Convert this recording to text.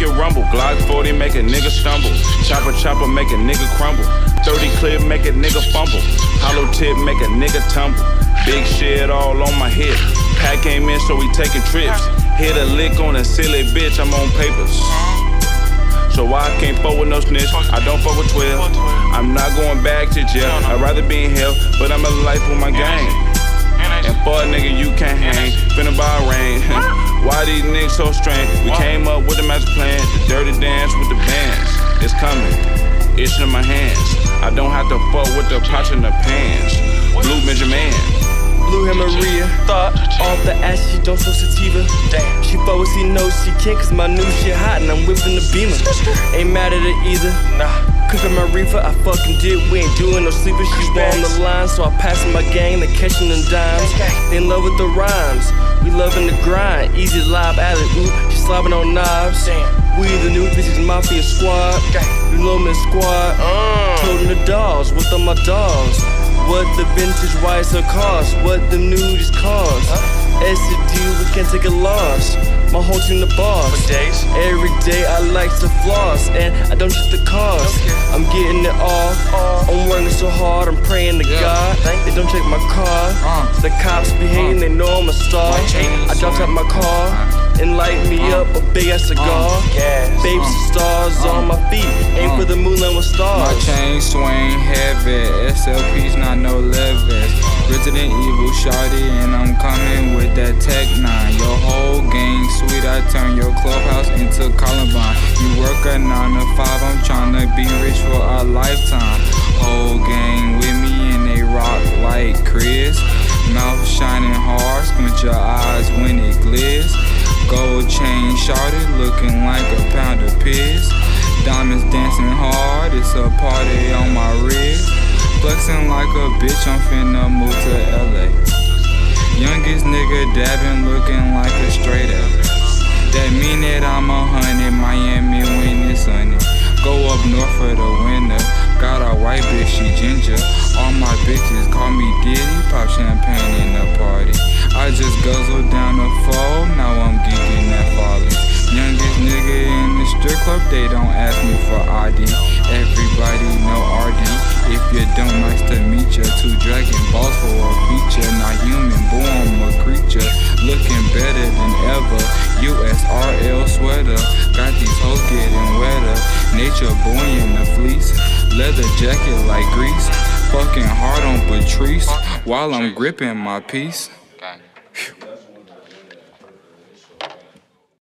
make it rumble. Glock 40 make a nigga stumble. Chopper chopper make a nigga crumble. 30 clip make a nigga fumble. Hollow tip make a nigga tumble. Big shit all on my hip. Pack came in so we taking trips. Hit a lick on a silly bitch, I'm on papers. So I can't fuck with no snitch. I don't fuck with 12. I'm not going back to jail. I'd rather be in hell, but I'm a life with my gang. And for a nigga, you can't hang. Finna buy rain. Why these niggas so strange? We came up with a master plan. The dirty dance with the bands. It's coming. It's in my hands. I don't have to fuck with the pots in the pants. Blue Benjamin. Blue Hair Maria. Thought. Off the ass, she don't show sativa. Damn. She fuck with she knows she can't, cause my new shit hot and I'm whipping the beamer. Ain't mad at her either. Nah. Cooking my reefer, I fucking did. We ain't doing no sleeping. She on the line, so I my gang. They catching them dimes. They in love with the rhymes. We loving the grind. Easy live alley oop. She slobbing on knives. We the new bitches mafia squad. You know me squad. Uh. Toting the dolls, What are my dolls? What the vintage whites are cost? What the nudies cost? SCD, we can't take a loss. My whole team the boss. For days. Every day I like to floss, and I don't just the cost. I'm getting it all. All. I'm working so hard, I'm praying to don't check my car. Uh. The cops be hating, they know I'm a star. Chain I dropped out my car and light me Uh. up a big ass cigar. Gas. Babes and stars Uh. on my feet. Aim Uh. for the moonlight with stars. My chain swing heavy, SLP's not no levis. Resident Evil shawty, and I'm coming with that Tech 9. Your whole gang sweet, I turn your clubhouse into Columbine. You work a 9 to 5, I'm tryna be rich for a lifetime. Shawty, looking like a pound of piss. Diamonds dancing hard, it's a party on my wrist. Flexing like a bitch, I'm finna move to LA. Youngest nigga dabbing, looking like a straight up. That mean that I'm a hundred, Miami when it's sunny. Go up north for the winter. Got a white bitch, she ginger. All my bitches call me Diddy, pop champagne in the party. They don't ask me for ID. Everybody know RD. If you don't, nice to meet ya. Two dragon balls for a feature, not human, born a creature. Looking better than ever. USRL sweater, got these hoes getting wetter. Nature boy in the fleece, leather jacket like grease. Fucking hard on Patrice while I'm gripping my piece.